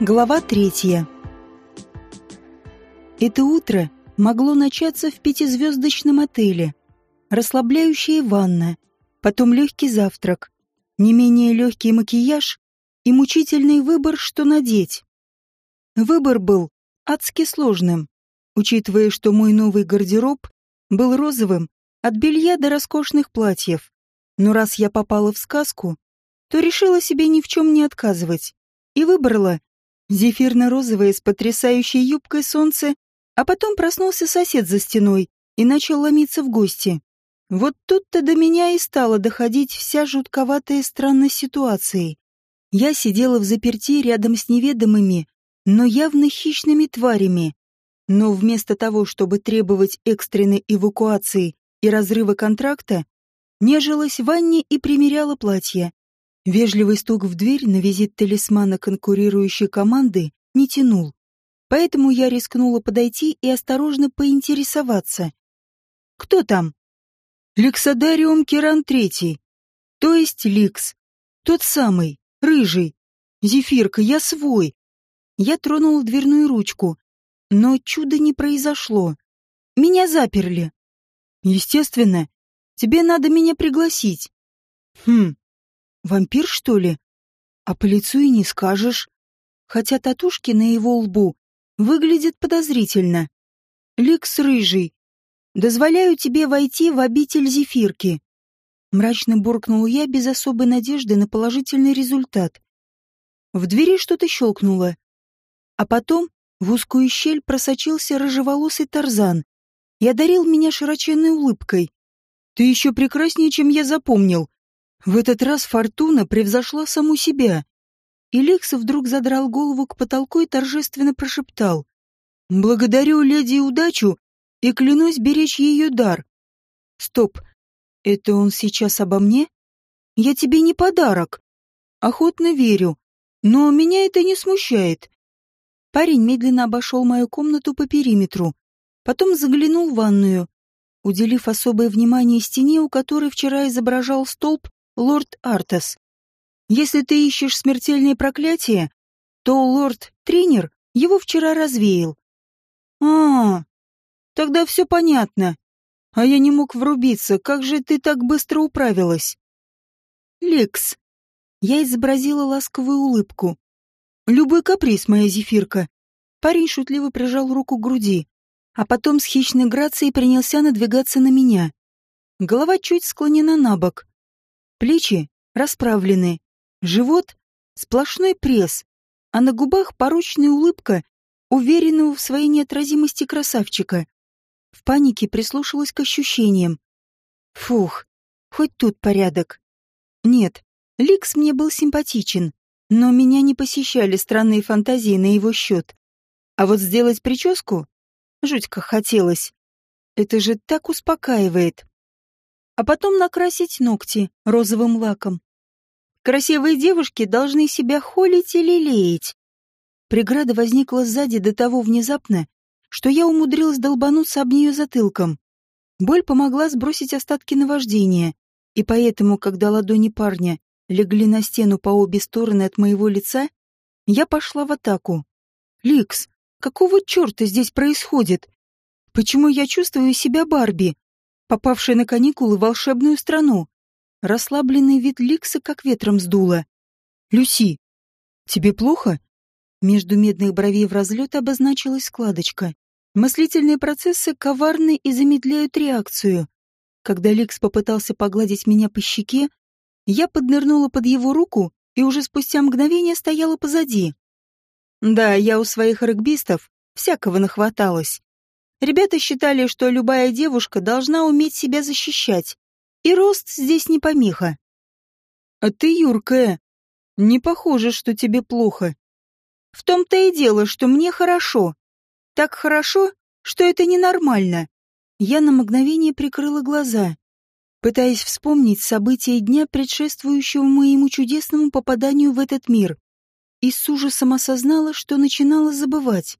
Глава третья. Это утро могло начаться в пятизвездочном отеле. Расслабляющая ванна, потом легкий завтрак, не менее легкий макияж и мучительный выбор, что надеть. Выбор был адски сложным, учитывая, что мой новый гардероб был розовым от белья до роскошных платьев. Но раз я попала в сказку, то решила себе ни в чем не отказывать и выбрала зефирно-розовое с потрясающей юбкой солнце, а потом проснулся сосед за стеной и начал ломиться в гости. Вот тут-то до меня и стала доходить вся жутковатая странность ситуации. Я сидела в заперти рядом с неведомыми, но явно хищными тварями. Но вместо того, чтобы требовать экстренной эвакуации и разрыва контракта, нежилась в ванне и примеряла платье. Вежливый стук в дверь на визит талисмана конкурирующей команды не тянул. Поэтому я рискнула подойти и осторожно поинтересоваться. «Кто там?» «Ликсодариум Киран Третий. То есть Ликс. Тот самый, рыжий. Зефирка, я свой». Я тронула дверную ручку, но чуда не произошло. Меня заперли. Естественно, тебе надо меня пригласить. Хм, Вампир, что ли? А по лицу и не скажешь. Хотя татушки на его лбу выглядят подозрительно. Ликс рыжий. Дозволяю тебе войти в обитель зефирки. Мрачно буркнул я без особой надежды на положительный результат. В двери что-то щелкнуло. А потом в узкую щель просочился рыжеволосый тарзан и одарил меня широченной улыбкой. «Ты еще прекраснее, чем я запомнил», в этот раз Фортуна превзошла саму себя. И Лекс вдруг задрал голову к потолку и торжественно прошептал. «Благодарю леди удачу и клянусь беречь ее дар». «Стоп, это он сейчас обо мне? Я тебе не подарок». «Охотно верю, но меня это не смущает». Парень медленно обошел мою комнату по периметру, потом заглянул в ванную, уделив особое внимание стене, у которой вчера изображал столб лорд Артас. Если ты ищешь смертельное проклятие, то лорд-тренер его вчера развеял. А, тогда все понятно. А я не мог врубиться, как же ты так быстро управилась? Лекс. Я изобразила ласковую улыбку. Любой каприз, моя зефирка. Парень шутливо прижал руку к груди, а потом с хищной грацией принялся надвигаться на меня. Голова чуть склонена на бок, Плечи расправлены, живот — сплошной пресс, а на губах порочная улыбка уверенного в своей неотразимости красавчика. В панике прислушалась к ощущениям. Фух, хоть тут порядок. Нет, Ликс мне был симпатичен, но меня не посещали странные фантазии на его счет. А вот сделать прическу жуть как хотелось. Это же так успокаивает а потом накрасить ногти розовым лаком. Красивые девушки должны себя холить или лелеять. Преграда возникла сзади до того внезапно, что я умудрилась долбануться об нее затылком. Боль помогла сбросить остатки наваждения, и поэтому, когда ладони парня легли на стену по обе стороны от моего лица, я пошла в атаку. «Ликс, какого черта здесь происходит? Почему я чувствую себя Барби?» Попавшая на каникулы в волшебную страну. Расслабленный вид Ликса как ветром сдуло. «Люси, тебе плохо?» Между медных бровей в разлет обозначилась складочка. Мыслительные процессы коварны и замедляют реакцию. Когда Ликс попытался погладить меня по щеке, я поднырнула под его руку и уже спустя мгновение стояла позади. Да, я у своих регбистов всякого нахваталась. Ребята считали, что любая девушка должна уметь себя защищать, и рост здесь не помеха. А ты, юркая, не похоже, что тебе плохо. В том-то и дело, что мне хорошо. Так хорошо, что это ненормально. Я на мгновение прикрыла глаза, пытаясь вспомнить события дня, предшествующего моему чудесному попаданию в этот мир, и с ужасом осознала, что начинала забывать.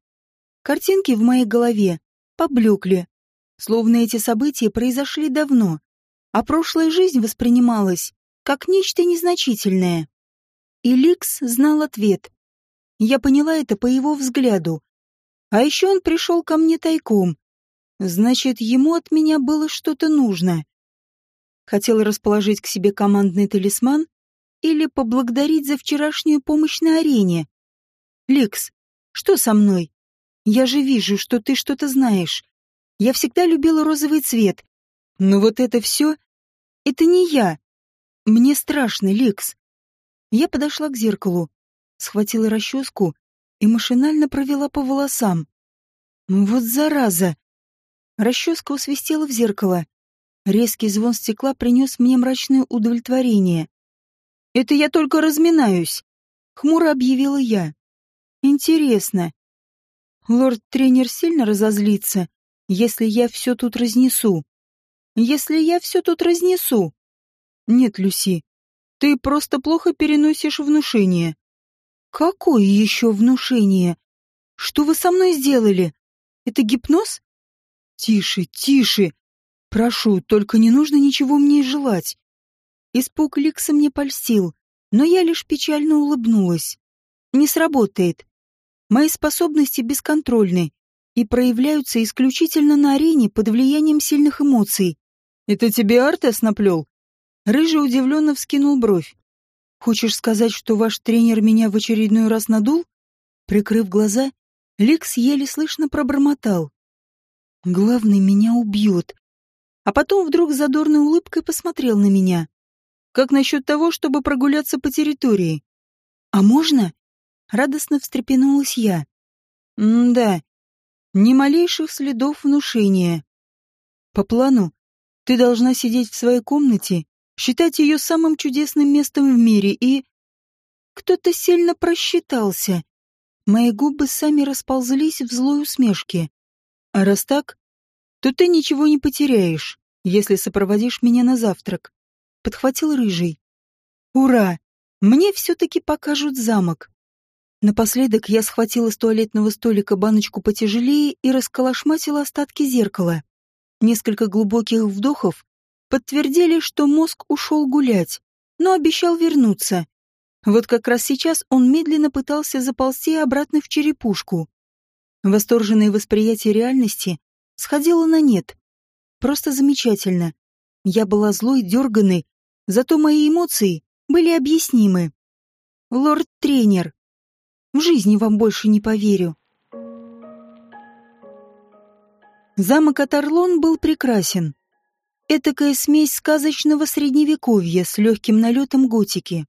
Картинки в моей голове поблекли, словно эти события произошли давно, а прошлая жизнь воспринималась как нечто незначительное. И Ликс знал ответ. Я поняла это по его взгляду. А еще он пришел ко мне тайком. Значит, ему от меня было что-то нужно. Хотел расположить к себе командный талисман или поблагодарить за вчерашнюю помощь на арене. Лекс, что со мной? Я же вижу, что ты что-то знаешь. Я всегда любила розовый цвет. Но вот это все... Это не я. Мне страшно, Лекс. Я подошла к зеркалу, схватила расческу и машинально провела по волосам. Вот зараза! Расческа усвистела в зеркало. Резкий звон стекла принес мне мрачное удовлетворение. «Это я только разминаюсь», — хмуро объявила я. «Интересно, лорд-тренер сильно разозлится, если я все тут разнесу? Если я все тут разнесу?» «Нет, Люси, ты просто плохо переносишь внушение». «Какое еще внушение? Что вы со мной сделали? Это гипноз?» «Тише, тише! Прошу, только не нужно ничего мне желать». Испуг Ликса мне польстил, но я лишь печально улыбнулась. «Не сработает. Мои способности бесконтрольны и проявляются исключительно на арене под влиянием сильных эмоций. Это тебе Артес наплел?» Рыжий удивленно вскинул бровь. «Хочешь сказать, что ваш тренер меня в очередной раз надул?» Прикрыв глаза, Ликс еле слышно пробормотал. «Главный меня убьет». А потом вдруг задорной улыбкой посмотрел на меня. «Как насчет того, чтобы прогуляться по территории?» «А можно?» Радостно встрепенулась я. «М-да, ни малейших следов внушения. По плану, ты должна сидеть в своей комнате считать ее самым чудесным местом в мире и... Кто-то сильно просчитался. Мои губы сами расползлись в злой усмешке. А раз так, то ты ничего не потеряешь, если сопроводишь меня на завтрак. Подхватил рыжий. Ура! Мне все-таки покажут замок. Напоследок я схватила с туалетного столика баночку потяжелее и расколошматила остатки зеркала. Несколько глубоких вдохов подтвердили, что мозг ушел гулять, но обещал вернуться. Вот как раз сейчас он медленно пытался заползти обратно в черепушку. Восторженное восприятие реальности сходило на нет. Просто замечательно. Я была злой, дерганной, зато мои эмоции были объяснимы. Лорд-тренер. В жизни вам больше не поверю. Замок Атарлон был прекрасен. Этакая смесь сказочного средневековья с легким налетом готики.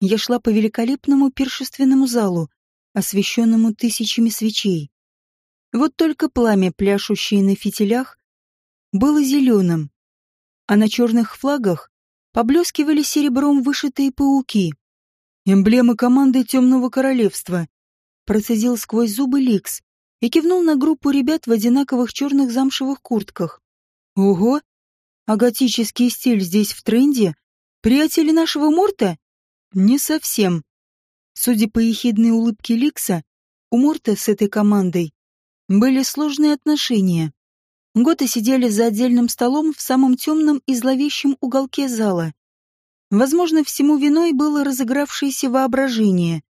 Я шла по великолепному пиршественному залу, освещенному тысячами свечей. Вот только пламя, пляшущее на фитилях, было зеленым, а на черных флагах поблескивали серебром вышитые пауки. Эмблема команды Темного Королевства. Процедил сквозь зубы Ликс и кивнул на группу ребят в одинаковых черных замшевых куртках. Ого! А готический стиль здесь в тренде? Приятели нашего Морта? Не совсем. Судя по ехидной улыбке Ликса, у Морта с этой командой были сложные отношения. Готы сидели за отдельным столом в самом темном и зловещем уголке зала. Возможно, всему виной было разыгравшееся воображение.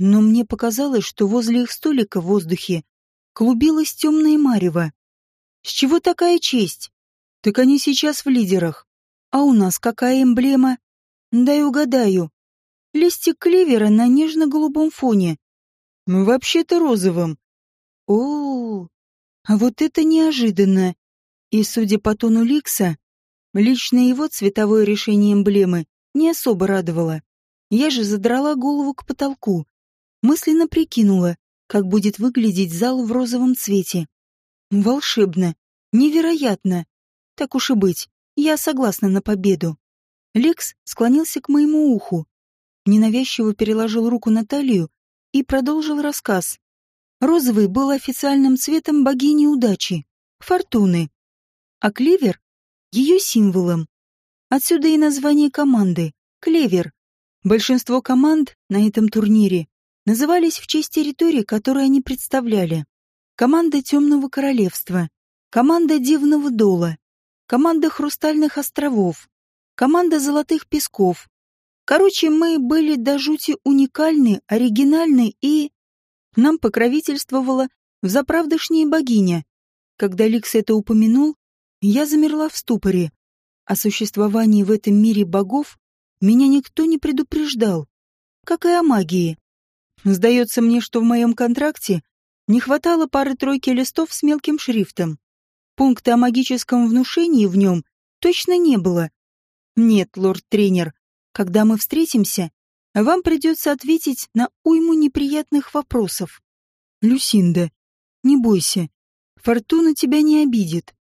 Но мне показалось, что возле их столика в воздухе клубилась темная марево. С чего такая честь? Так они сейчас в лидерах. А у нас какая эмблема? Дай угадаю. Листик клевера на нежно-голубом фоне. Вообще-то розовым. О, -о, о, а вот это неожиданно. И, судя по тону Ликса, лично его цветовое решение эмблемы не особо радовало. Я же задрала голову к потолку. Мысленно прикинула, как будет выглядеть зал в розовом цвете. Волшебно, невероятно. Так уж и быть, я согласна на победу. Лекс склонился к моему уху, ненавязчиво переложил руку на талию и продолжил рассказ. Розовый был официальным цветом богини удачи, фортуны, а клевер — ее символом. Отсюда и название команды — клевер. Большинство команд на этом турнире назывались в честь территории, которую они представляли. Команда Темного Королевства, команда Дивного Дола, команда Хрустальных островов, команда Золотых Песков, Короче, мы были до жути уникальны, оригинальны и... Нам покровительствовала взаправдышняя богиня. Когда Ликс это упомянул, я замерла в ступоре. О существовании в этом мире богов меня никто не предупреждал, как и о магии. Сдается мне, что в моем контракте не хватало пары-тройки листов с мелким шрифтом. Пункта о магическом внушении в нем точно не было. Нет, лорд-тренер, когда мы встретимся, вам придется ответить на уйму неприятных вопросов. Люсинда, не бойся. Фортуна тебя не обидит.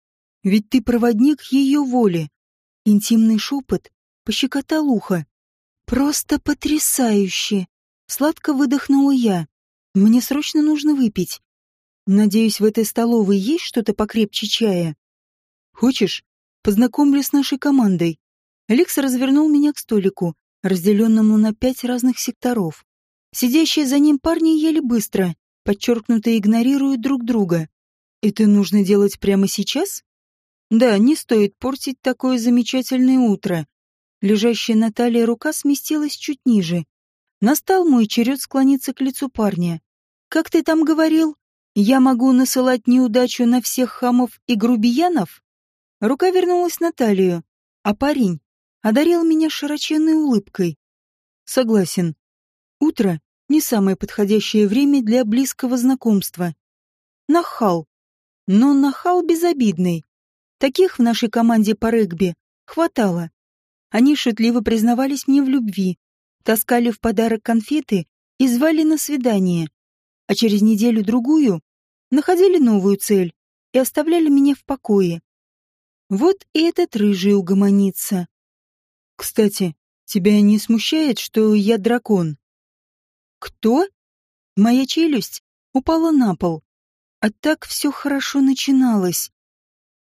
Ведь ты проводник ее воли. Интимный шепот пощекотал ухо. Просто потрясающе! Сладко выдохнула я. Мне срочно нужно выпить. Надеюсь, в этой столовой есть что-то покрепче чая. Хочешь, познакомлю с нашей командой? Алекс развернул меня к столику, разделенному на пять разных секторов. Сидящие за ним парни ели быстро, подчеркнуто игнорируют друг друга. Это нужно делать прямо сейчас? Да, не стоит портить такое замечательное утро. Лежащая на талии рука сместилась чуть ниже. Настал мой черед склониться к лицу парня. «Как ты там говорил? Я могу насылать неудачу на всех хамов и грубиянов?» Рука вернулась на талию, а парень одарил меня широченной улыбкой. Согласен. Утро — не самое подходящее время для близкого знакомства. Нахал. Но нахал безобидный. Таких в нашей команде по регби хватало. Они шутливо признавались мне в любви, таскали в подарок конфеты и звали на свидание. А через неделю-другую находили новую цель и оставляли меня в покое. Вот и этот рыжий угомонится. Кстати, тебя не смущает, что я дракон? Кто? Моя челюсть упала на пол. А так все хорошо начиналось.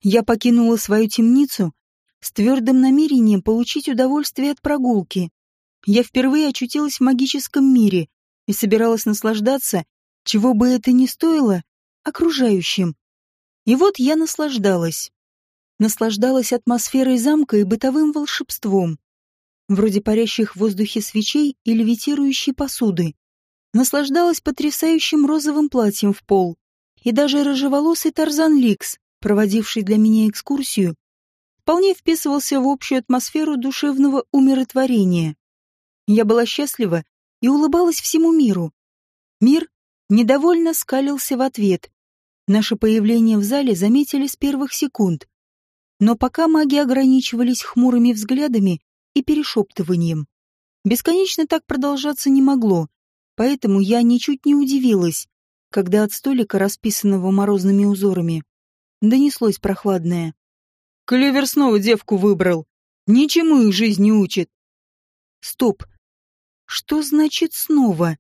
Я покинула свою темницу с твердым намерением получить удовольствие от прогулки. Я впервые очутилась в магическом мире и собиралась наслаждаться, чего бы это ни стоило, окружающим. И вот я наслаждалась наслаждалась атмосферой замка и бытовым волшебством, вроде парящих в воздухе свечей и левитирующей посуды. Наслаждалась потрясающим розовым платьем в пол, и даже рыжеволосый Тарзан Ликс, проводивший для меня экскурсию, вполне вписывался в общую атмосферу душевного умиротворения. Я была счастлива и улыбалась всему миру. Мир недовольно скалился в ответ. Наше появление в зале заметили с первых секунд. Но пока маги ограничивались хмурыми взглядами и перешептыванием. Бесконечно так продолжаться не могло, поэтому я ничуть не удивилась, когда от столика, расписанного морозными узорами, донеслось прохладное. «Клевер снова девку выбрал. Ничему их жизнь не учит». «Стоп. Что значит снова?»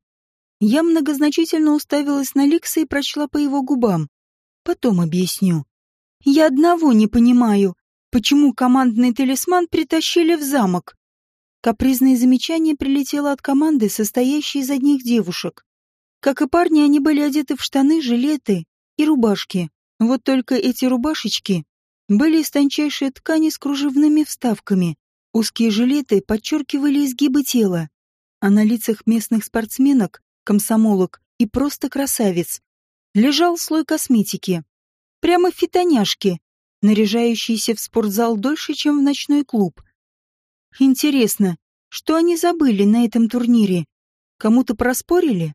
Я многозначительно уставилась на Ликса и прочла по его губам. Потом объясню. Я одного не понимаю, почему командный талисман притащили в замок. Капризное замечание прилетело от команды, состоящей из одних девушек. Как и парни, они были одеты в штаны, жилеты и рубашки. Вот только эти рубашечки были из тончайшей ткани с кружевными вставками. Узкие жилеты подчеркивали изгибы тела. А на лицах местных спортсменок, комсомолок и просто красавиц лежал слой косметики. Прямо фитоняшки, наряжающиеся в спортзал дольше, чем в ночной клуб. Интересно, что они забыли на этом турнире? Кому-то проспорили?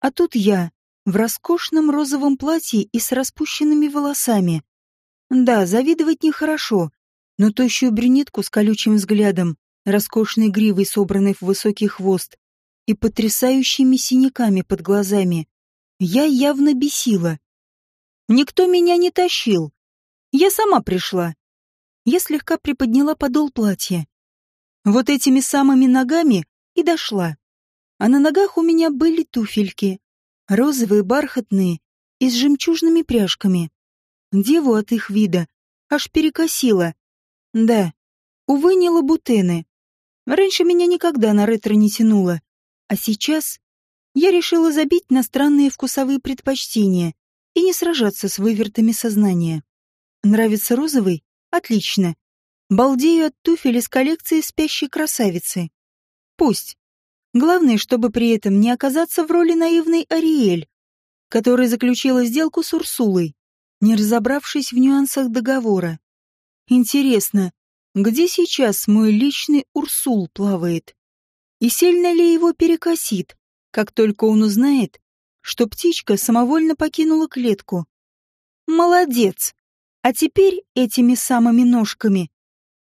А тут я, в роскошном розовом платье и с распущенными волосами. Да, завидовать нехорошо, но тощую брюнетку с колючим взглядом, роскошной гривой, собранной в высокий хвост, и потрясающими синяками под глазами, я явно бесила. Никто меня не тащил. Я сама пришла. Я слегка приподняла подол платья. Вот этими самыми ногами и дошла. А на ногах у меня были туфельки. Розовые, бархатные и с жемчужными пряжками. Деву от их вида аж перекосила. Да, увы, не лабутены. Раньше меня никогда на ретро не тянуло. А сейчас я решила забить на странные вкусовые предпочтения и не сражаться с вывертами сознания. Нравится розовый? Отлично. Балдею от туфель из коллекции спящей красавицы. Пусть. Главное, чтобы при этом не оказаться в роли наивной Ариэль, которая заключила сделку с Урсулой, не разобравшись в нюансах договора. Интересно, где сейчас мой личный Урсул плавает? И сильно ли его перекосит, как только он узнает, что птичка самовольно покинула клетку? Молодец! А теперь этими самыми ножками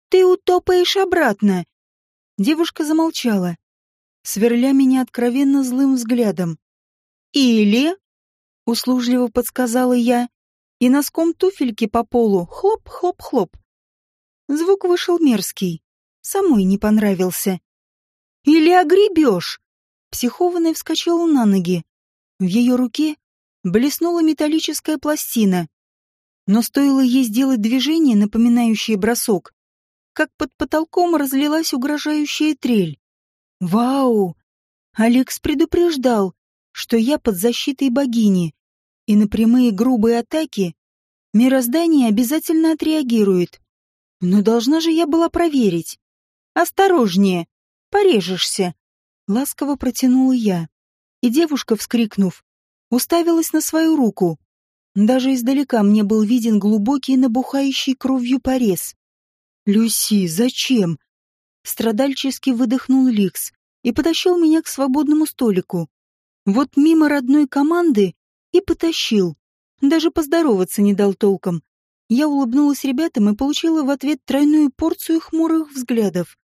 ты утопаешь обратно. Девушка замолчала, сверля меня откровенно злым взглядом. Или, услужливо подсказала я, и носком туфельки по полу хлоп-хлоп-хлоп. Звук вышел мерзкий, самой не понравился. Или огребешь? Психованная вскочила на ноги. В ее руке блеснула металлическая пластина. Но стоило ей сделать движение, напоминающее бросок, как под потолком разлилась угрожающая трель. «Вау!» Алекс предупреждал, что я под защитой богини, и на прямые грубые атаки мироздание обязательно отреагирует. Но должна же я была проверить. «Осторожнее! Порежешься!» Ласково протянула я, и девушка, вскрикнув, уставилась на свою руку. Даже издалека мне был виден глубокий набухающий кровью порез. «Люси, зачем?» Страдальчески выдохнул Ликс и потащил меня к свободному столику. Вот мимо родной команды и потащил. Даже поздороваться не дал толком. Я улыбнулась ребятам и получила в ответ тройную порцию хмурых взглядов.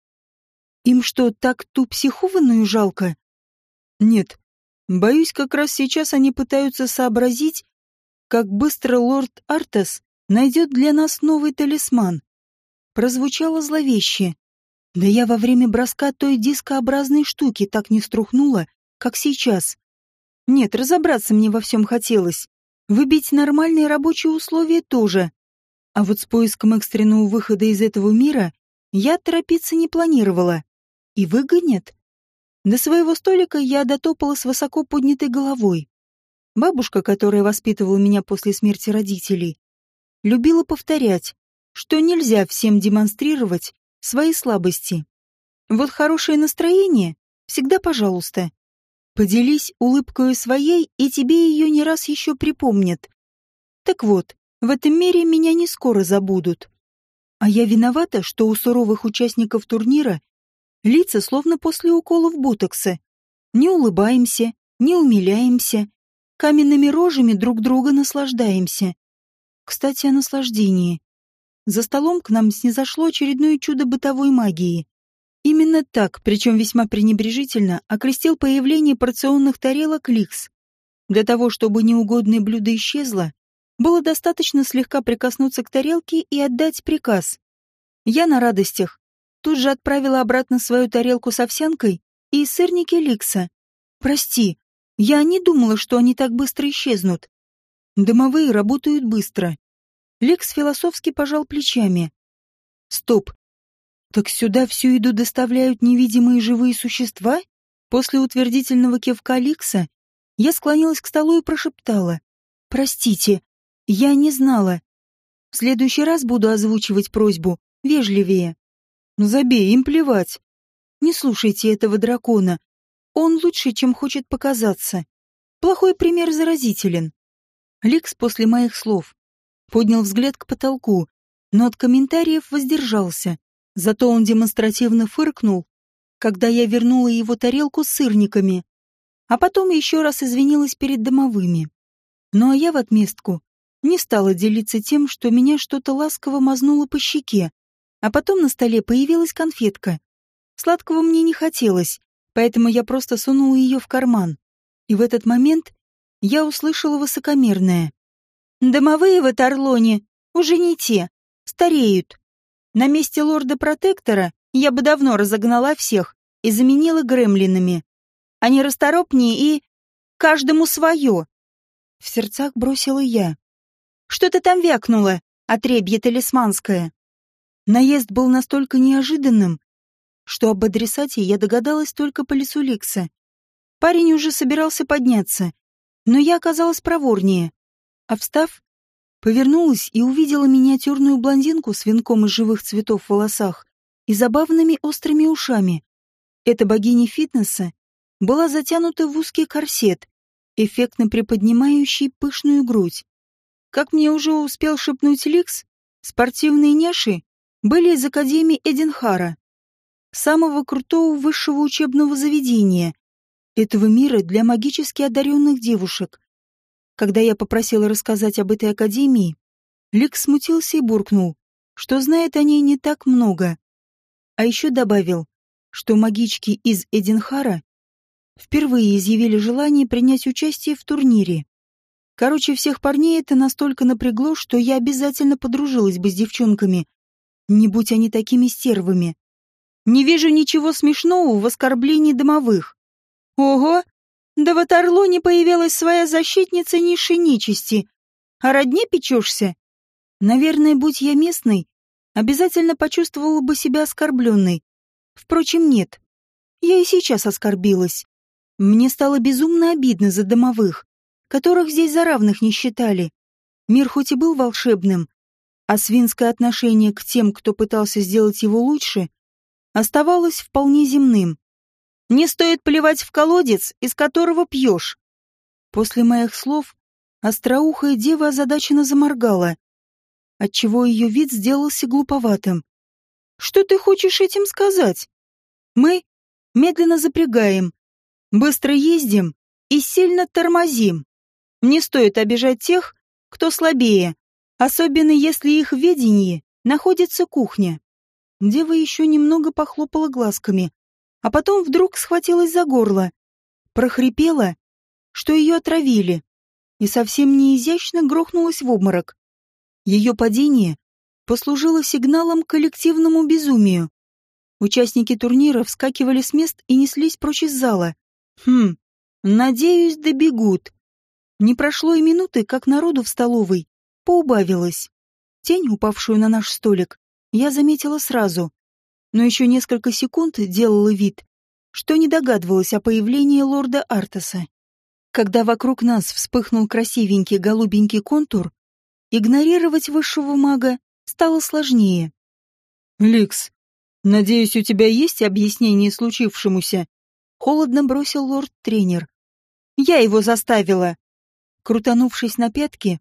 Им что, так ту психованную жалко? Нет. Боюсь, как раз сейчас они пытаются сообразить, как быстро лорд Артас найдет для нас новый талисман. Прозвучало зловеще. Да я во время броска той дискообразной штуки так не струхнула, как сейчас. Нет, разобраться мне во всем хотелось. Выбить нормальные рабочие условия тоже. А вот с поиском экстренного выхода из этого мира я торопиться не планировала. И выгонят? До своего столика я дотопала с высоко поднятой головой. Бабушка, которая воспитывала меня после смерти родителей, любила повторять, что нельзя всем демонстрировать свои слабости. Вот хорошее настроение всегда пожалуйста. Поделись улыбкой своей, и тебе ее не раз еще припомнят. Так вот, в этом мире меня не скоро забудут. А я виновата, что у суровых участников турнира Лица словно после уколов ботокса. Не улыбаемся, не умиляемся. Каменными рожами друг друга наслаждаемся. Кстати, о наслаждении. За столом к нам снизошло очередное чудо бытовой магии. Именно так, причем весьма пренебрежительно, окрестил появление порционных тарелок Ликс. Для того, чтобы неугодное блюдо исчезло, было достаточно слегка прикоснуться к тарелке и отдать приказ. Я на радостях Тут же отправила обратно свою тарелку с овсянкой и сырники Ликса. «Прости, я не думала, что они так быстро исчезнут. Домовые работают быстро». Ликс философски пожал плечами. «Стоп. Так сюда всю еду доставляют невидимые живые существа?» После утвердительного кивка Ликса я склонилась к столу и прошептала. «Простите, я не знала. В следующий раз буду озвучивать просьбу вежливее». Забей, им плевать. Не слушайте этого дракона. Он лучше, чем хочет показаться. Плохой пример заразителен. Ликс после моих слов поднял взгляд к потолку, но от комментариев воздержался. Зато он демонстративно фыркнул, когда я вернула его тарелку с сырниками, а потом еще раз извинилась перед домовыми. Ну а я в отместку не стала делиться тем, что меня что-то ласково мазнуло по щеке, а потом на столе появилась конфетка. Сладкого мне не хотелось, поэтому я просто сунула ее в карман. И в этот момент я услышала высокомерное. «Домовые в Эторлоне уже не те, стареют. На месте лорда-протектора я бы давно разогнала всех и заменила гремлинами. Они расторопнее и... каждому свое». В сердцах бросила я. «Что ты там вякнула, отребье талисманское?» Наезд был настолько неожиданным, что об адресате я догадалась только по лицу Ликса. Парень уже собирался подняться, но я оказалась проворнее. А встав, повернулась и увидела миниатюрную блондинку с венком из живых цветов в волосах и забавными острыми ушами. Эта богиня фитнеса была затянута в узкий корсет, эффектно приподнимающий пышную грудь. Как мне уже успел шепнуть Ликс, спортивные няши были из Академии Эдинхара, самого крутого высшего учебного заведения этого мира для магически одаренных девушек. Когда я попросила рассказать об этой академии, Ликс смутился и буркнул, что знает о ней не так много. А еще добавил, что магички из Эдинхара впервые изъявили желание принять участие в турнире. Короче, всех парней это настолько напрягло, что я обязательно подружилась бы с девчонками, не будь они такими стервами. Не вижу ничего смешного в оскорблении домовых. Ого! Да в Орлоне появилась своя защитница низшей нечисти. А родне печешься? Наверное, будь я местной, обязательно почувствовала бы себя оскорбленной. Впрочем, нет. Я и сейчас оскорбилась. Мне стало безумно обидно за домовых, которых здесь за равных не считали. Мир хоть и был волшебным, а свинское отношение к тем, кто пытался сделать его лучше, оставалось вполне земным. Не стоит плевать в колодец, из которого пьешь. После моих слов остроухая дева озадаченно заморгала, отчего ее вид сделался глуповатым. Что ты хочешь этим сказать? Мы медленно запрягаем, быстро ездим и сильно тормозим. Не стоит обижать тех, кто слабее, особенно если их в ведении находится кухня. Дева еще немного похлопала глазками, а потом вдруг схватилась за горло, прохрипела, что ее отравили, и совсем неизящно грохнулась в обморок. Ее падение послужило сигналом к коллективному безумию. Участники турнира вскакивали с мест и неслись прочь из зала. Хм, надеюсь, добегут. Не прошло и минуты, как народу в столовой поубавилось. Тень, упавшую на наш столик, я заметила сразу, но еще несколько секунд делала вид, что не догадывалась о появлении лорда Артаса. Когда вокруг нас вспыхнул красивенький голубенький контур, игнорировать высшего мага стало сложнее. «Ликс, надеюсь, у тебя есть объяснение случившемуся?» Холодно бросил лорд-тренер. «Я его заставила!» Крутанувшись на пятки,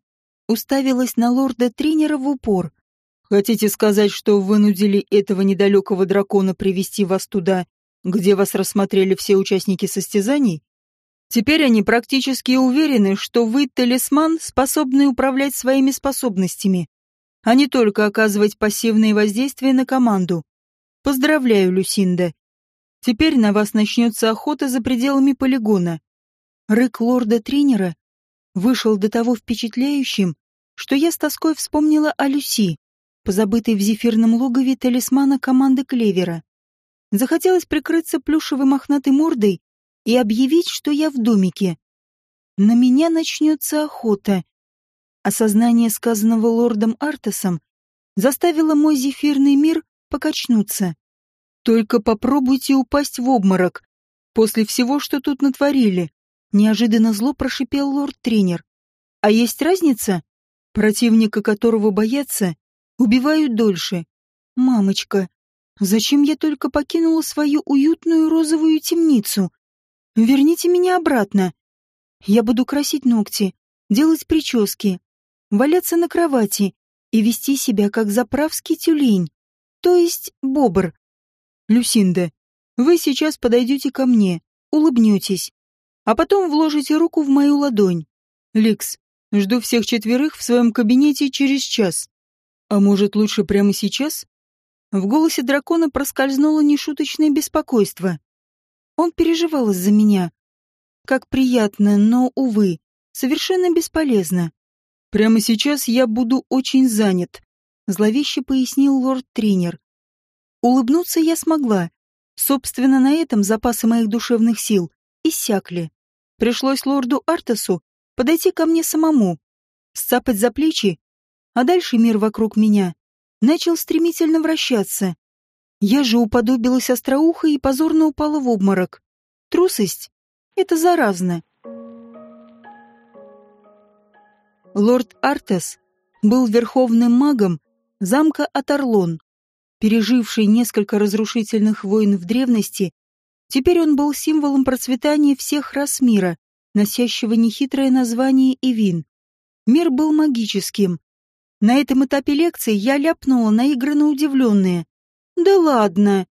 уставилась на лорда-тренера в упор. «Хотите сказать, что вынудили этого недалекого дракона привести вас туда, где вас рассмотрели все участники состязаний? Теперь они практически уверены, что вы талисман, способный управлять своими способностями, а не только оказывать пассивные воздействия на команду. Поздравляю, Люсинда. Теперь на вас начнется охота за пределами полигона. Рык лорда-тренера вышел до того впечатляющим, что я с тоской вспомнила о Люси, позабытой в зефирном логове талисмана команды Клевера. Захотелось прикрыться плюшевой мохнатой мордой и объявить, что я в домике. На меня начнется охота. Осознание сказанного лордом Артасом заставило мой зефирный мир покачнуться. Только попробуйте упасть в обморок. После всего, что тут натворили. Неожиданно зло прошипел лорд-тренер. А есть разница? Противника, которого боятся, убивают дольше. Мамочка, зачем я только покинула свою уютную розовую темницу? Верните меня обратно. Я буду красить ногти, делать прически, валяться на кровати и вести себя как заправский тюлень, то есть бобр. Люсинда, вы сейчас подойдете ко мне, улыбнетесь, а потом вложите руку в мою ладонь. Ликс, жду всех четверых в своем кабинете через час. А может, лучше прямо сейчас? В голосе дракона проскользнуло нешуточное беспокойство. Он переживал из-за меня. Как приятно, но, увы, совершенно бесполезно. Прямо сейчас я буду очень занят, зловеще пояснил лорд-тренер. Улыбнуться я смогла. Собственно, на этом запасы моих душевных сил иссякли. Пришлось лорду Артасу подойти ко мне самому, сцапать за плечи, а дальше мир вокруг меня начал стремительно вращаться. Я же уподобилась остроухой и позорно упала в обморок. Трусость — это заразно. Лорд Артас был верховным магом замка Атарлон переживший несколько разрушительных войн в древности Теперь он был символом процветания всех рас мира, носящего нехитрое название Ивин. Мир был магическим. На этом этапе лекции я ляпнула наигранно удивленная. «Да ладно!»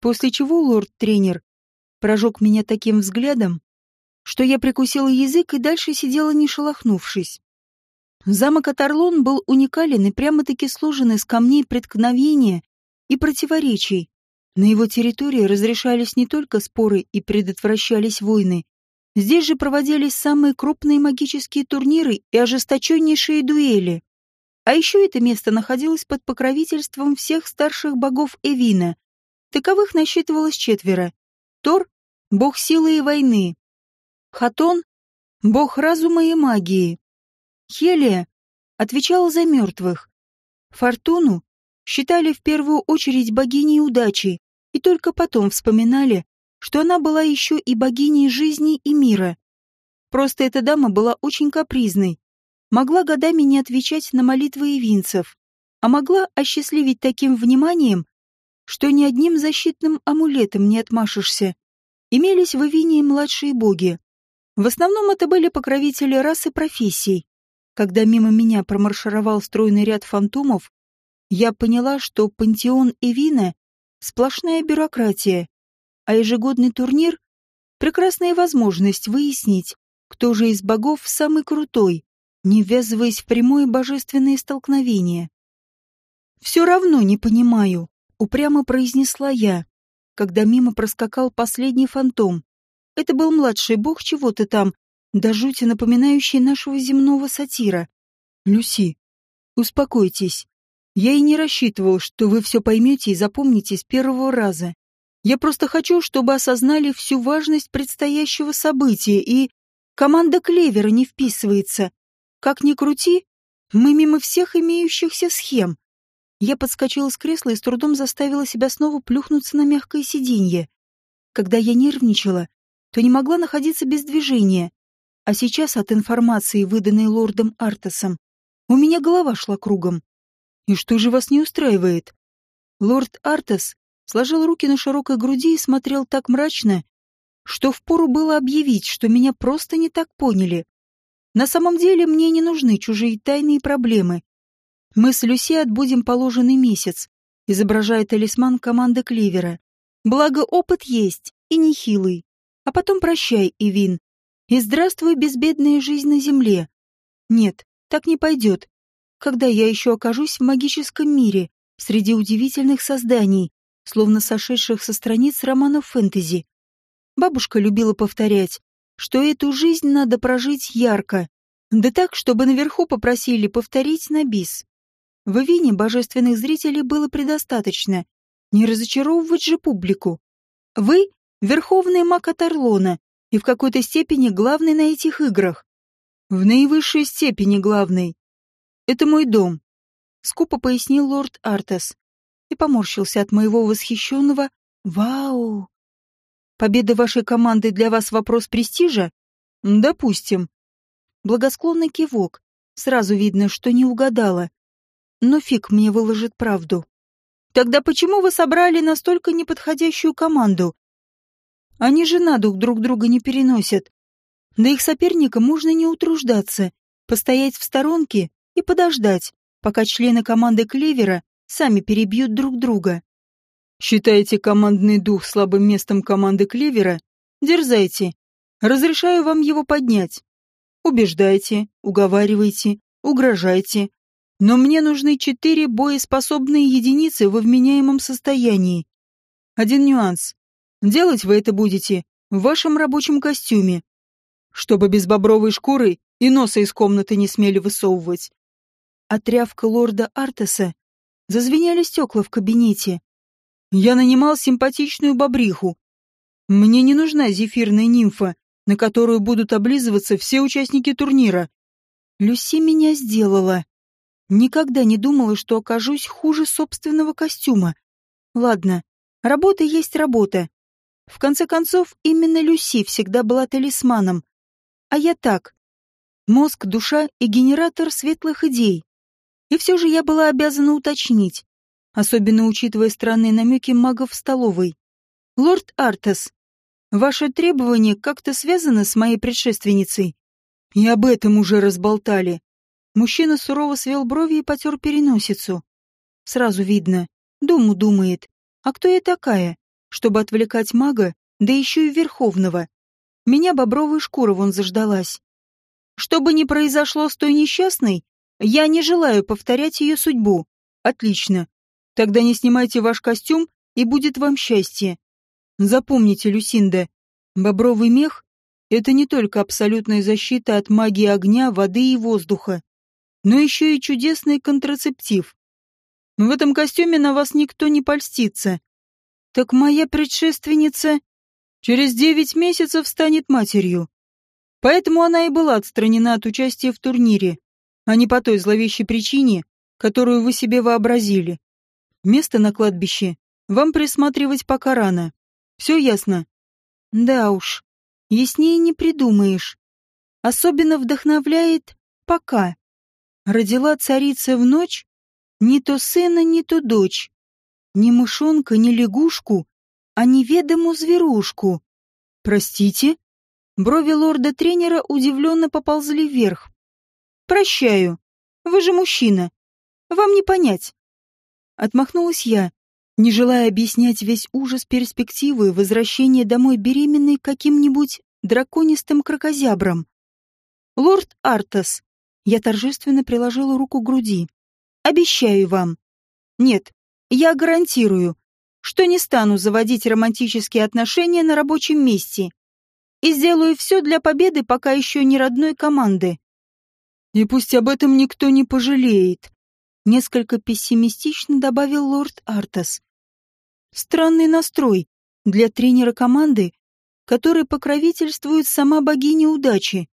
После чего лорд-тренер прожег меня таким взглядом, что я прикусила язык и дальше сидела не шелохнувшись. Замок Атарлон был уникален и прямо-таки сложен из камней преткновения и противоречий. На его территории разрешались не только споры и предотвращались войны. Здесь же проводились самые крупные магические турниры и ожесточеннейшие дуэли. А еще это место находилось под покровительством всех старших богов Эвина. Таковых насчитывалось четверо. Тор — бог силы и войны. Хатон — бог разума и магии. Хелия отвечала за мертвых. Фортуну считали в первую очередь богиней удачи и только потом вспоминали, что она была еще и богиней жизни и мира. Просто эта дама была очень капризной, могла годами не отвечать на молитвы ивинцев, а могла осчастливить таким вниманием, что ни одним защитным амулетом не отмашешься. Имелись в Ивине младшие боги. В основном это были покровители рас и профессий. Когда мимо меня промаршировал стройный ряд фантомов, я поняла, что пантеон Эвина — сплошная бюрократия, а ежегодный турнир — прекрасная возможность выяснить, кто же из богов самый крутой, не ввязываясь в прямое божественное столкновение. «Все равно не понимаю», — упрямо произнесла я, когда мимо проскакал последний фантом. Это был младший бог чего-то там, до жути напоминающий нашего земного сатира. «Люси, успокойтесь. Я и не рассчитывал, что вы все поймете и запомните с первого раза. Я просто хочу, чтобы осознали всю важность предстоящего события, и команда Клевера не вписывается. Как ни крути, мы мимо всех имеющихся схем. Я подскочила с кресла и с трудом заставила себя снова плюхнуться на мягкое сиденье. Когда я нервничала, то не могла находиться без движения. А сейчас от информации, выданной лордом Артасом, у меня голова шла кругом. И что же вас не устраивает? Лорд Артас сложил руки на широкой груди и смотрел так мрачно, что впору было объявить, что меня просто не так поняли. На самом деле мне не нужны чужие тайные проблемы. Мы с Люси отбудем положенный месяц, изображая талисман команды Кливера. Благо опыт есть, и нехилый. А потом прощай, Ивин. И здравствуй, безбедная жизнь на земле. Нет, так не пойдет когда я еще окажусь в магическом мире, среди удивительных созданий, словно сошедших со страниц романов фэнтези. Бабушка любила повторять, что эту жизнь надо прожить ярко, да так, чтобы наверху попросили повторить на бис. В Ивине божественных зрителей было предостаточно, не разочаровывать же публику. Вы — верховный маг Атарлона и в какой-то степени главный на этих играх. В наивысшей степени главный. Это мой дом», — скупо пояснил лорд Артес и поморщился от моего восхищенного «Вау!». «Победа вашей команды для вас вопрос престижа?» «Допустим». Благосклонный кивок. Сразу видно, что не угадала. Но фиг мне выложит правду. «Тогда почему вы собрали настолько неподходящую команду?» Они же на дух друг друга не переносят. Да их соперникам можно не утруждаться, постоять в сторонке и подождать, пока члены команды Кливера сами перебьют друг друга. Считаете командный дух слабым местом команды Кливера? Дерзайте. Разрешаю вам его поднять. Убеждайте, уговаривайте, угрожайте. Но мне нужны четыре боеспособные единицы во вменяемом состоянии. Один нюанс. Делать вы это будете в вашем рабочем костюме, чтобы без бобровой шкуры и носа из комнаты не смели высовывать. От рявка лорда Артеса зазвенели стекла в кабинете. Я нанимал симпатичную бобриху. Мне не нужна зефирная нимфа, на которую будут облизываться все участники турнира. Люси меня сделала. Никогда не думала, что окажусь хуже собственного костюма. Ладно, работа есть работа. В конце концов, именно Люси всегда была талисманом. А я так. Мозг, душа и генератор светлых идей. И все же я была обязана уточнить, особенно учитывая странные намеки магов в столовой. «Лорд Артес, Ваше требование как-то связано с моей предшественницей? И об этом уже разболтали. Мужчина сурово свел брови и потер переносицу. Сразу видно. Думу думает. А кто я такая, чтобы отвлекать мага, да еще и верховного? Меня бобровая шкура вон заждалась. Что бы ни произошло с той несчастной, я не желаю повторять ее судьбу. Отлично. Тогда не снимайте ваш костюм, и будет вам счастье. Запомните, Люсинда, бобровый мех — это не только абсолютная защита от магии огня, воды и воздуха, но еще и чудесный контрацептив. В этом костюме на вас никто не польстится. Так моя предшественница через девять месяцев станет матерью. Поэтому она и была отстранена от участия в турнире, а не по той зловещей причине, которую вы себе вообразили. Место на кладбище вам присматривать пока рано. Все ясно? Да уж, яснее не придумаешь. Особенно вдохновляет «пока». Родила царица в ночь не то сына, не то дочь. Ни мышонка, ни лягушку, а неведому зверушку. Простите? Брови лорда-тренера удивленно поползли вверх. Прощаю. Вы же мужчина. Вам не понять. Отмахнулась я, не желая объяснять весь ужас перспективы возвращения домой беременной каким-нибудь драконистым крокозябром. «Лорд Артас», — я торжественно приложила руку к груди, — «обещаю вам. Нет, я гарантирую, что не стану заводить романтические отношения на рабочем месте и сделаю все для победы пока еще не родной команды». «И пусть об этом никто не пожалеет», — несколько пессимистично добавил лорд Артас. Странный настрой для тренера команды, который покровительствует сама богиня удачи.